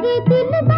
मेरे दिल में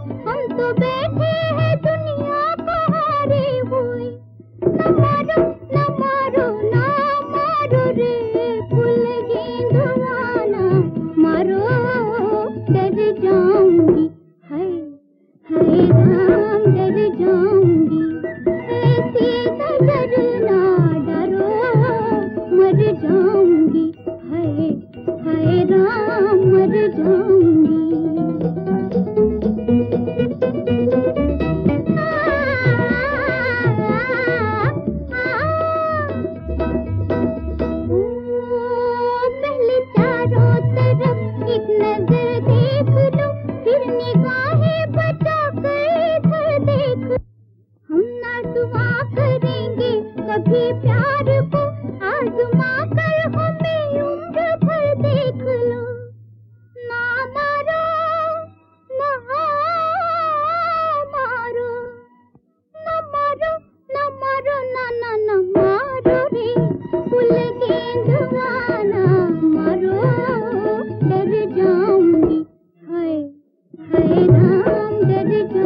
ஆந்தது ஜோ